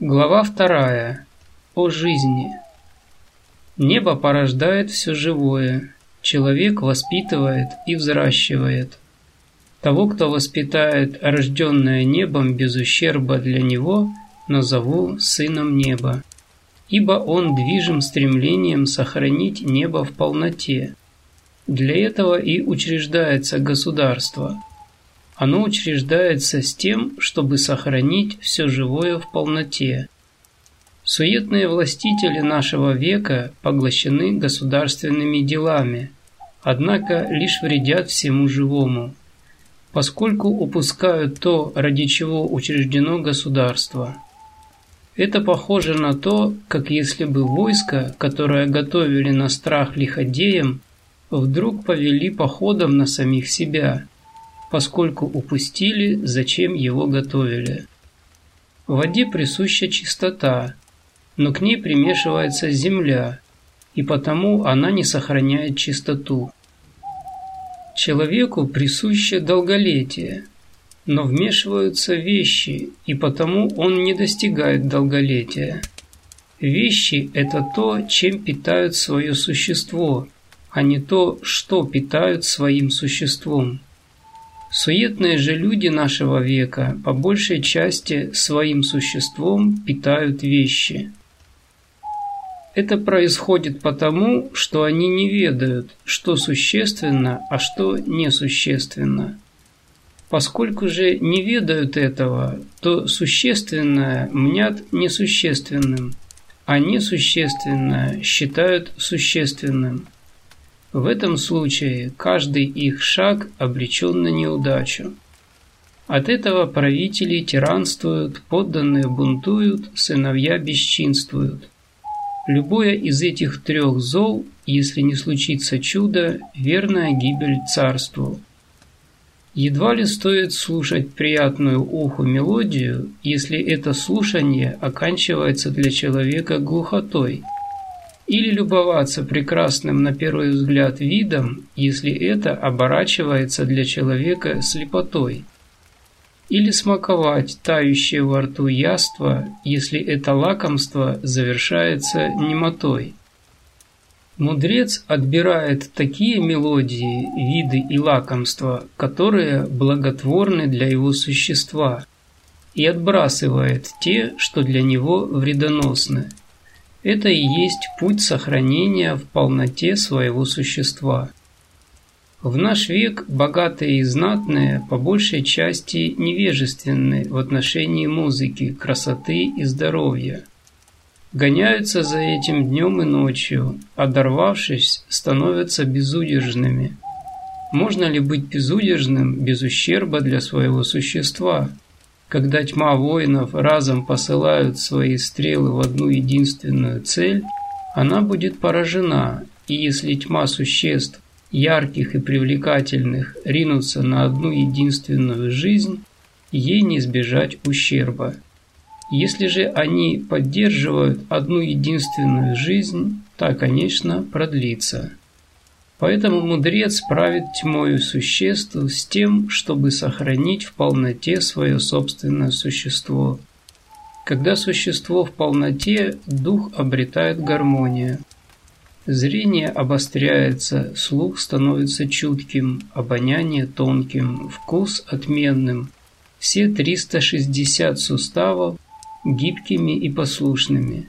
Глава вторая. О жизни. Небо порождает все живое, человек воспитывает и взращивает. Того, кто воспитает рожденное небом без ущерба для него, назову сыном неба, ибо он движим стремлением сохранить небо в полноте. Для этого и учреждается государство. Оно учреждается с тем, чтобы сохранить все живое в полноте. Суетные властители нашего века поглощены государственными делами, однако лишь вредят всему живому, поскольку упускают то, ради чего учреждено государство. Это похоже на то, как если бы войско, которое готовили на страх лиходеям, вдруг повели походом на самих себя – поскольку упустили, зачем его готовили. В воде присуща чистота, но к ней примешивается земля, и потому она не сохраняет чистоту. Человеку присуще долголетие, но вмешиваются вещи, и потому он не достигает долголетия. Вещи – это то, чем питают свое существо, а не то, что питают своим существом. Суетные же люди нашего века по большей части своим существом питают вещи. Это происходит потому, что они не ведают, что существенно, а что несущественно. Поскольку же не ведают этого, то существенное мнят несущественным, а несущественное считают существенным. В этом случае каждый их шаг обречен на неудачу. От этого правители тиранствуют, подданные бунтуют, сыновья бесчинствуют. Любое из этих трех зол, если не случится чудо, верная гибель царству. Едва ли стоит слушать приятную уху мелодию, если это слушание оканчивается для человека глухотой – или любоваться прекрасным на первый взгляд видом, если это оборачивается для человека слепотой, или смаковать тающее во рту яство, если это лакомство завершается немотой. Мудрец отбирает такие мелодии, виды и лакомства, которые благотворны для его существа, и отбрасывает те, что для него вредоносны – это и есть путь сохранения в полноте своего существа. В наш век богатые и знатные по большей части невежественны в отношении музыки, красоты и здоровья. Гоняются за этим днем и ночью, одорвавшись, становятся безудержными. Можно ли быть безудержным без ущерба для своего существа – когда тьма воинов разом посылают свои стрелы в одну единственную цель, она будет поражена, и если тьма существ, ярких и привлекательных, ринутся на одну единственную жизнь, ей не избежать ущерба. Если же они поддерживают одну единственную жизнь, та, конечно, продлится. Поэтому мудрец правит тьмою существ с тем, чтобы сохранить в полноте свое собственное существо. Когда существо в полноте, дух обретает гармонию. Зрение обостряется, слух становится чутким, обоняние тонким, вкус отменным. Все 360 суставов гибкими и послушными.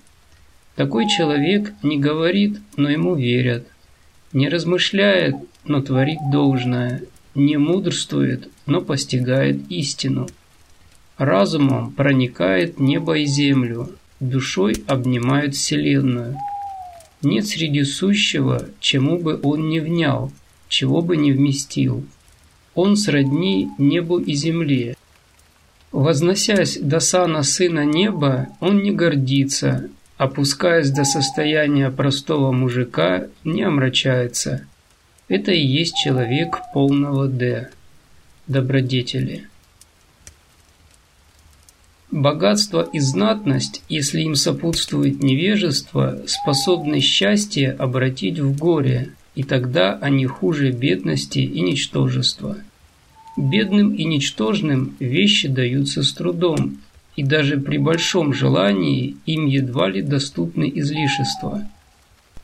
Такой человек не говорит, но ему верят – не размышляет, но творит должное, не мудрствует, но постигает истину. Разумом проникает небо и землю, душой обнимает вселенную. Нет среди сущего, чему бы он не внял, чего бы не вместил. Он сродни небу и земле. Возносясь до сана сына неба, он не гордится, опускаясь до состояния простого мужика, не омрачается. Это и есть человек полного «Д» – добродетели. Богатство и знатность, если им сопутствует невежество, способны счастье обратить в горе, и тогда они хуже бедности и ничтожества. Бедным и ничтожным вещи даются с трудом, и даже при большом желании им едва ли доступны излишества.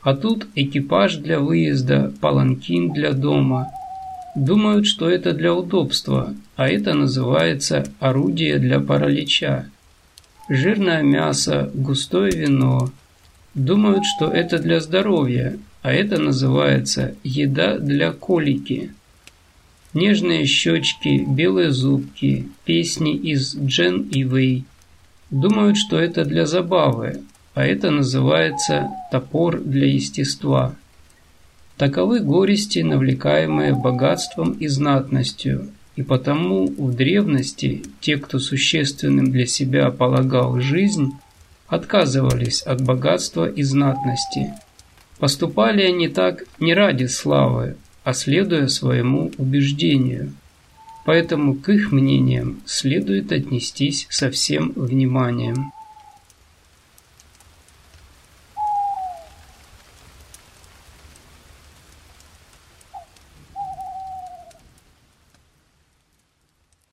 А тут экипаж для выезда, паланкин для дома. Думают, что это для удобства, а это называется орудие для паралича. Жирное мясо, густое вино. Думают, что это для здоровья, а это называется еда для колики. Нежные щечки, белые зубки, песни из Джен и Вэй. Думают, что это для забавы, а это называется топор для естества. Таковы горести, навлекаемые богатством и знатностью, и потому в древности те, кто существенным для себя полагал жизнь, отказывались от богатства и знатности. Поступали они так не ради славы, а следуя своему убеждению. Поэтому к их мнениям следует отнестись со всем вниманием.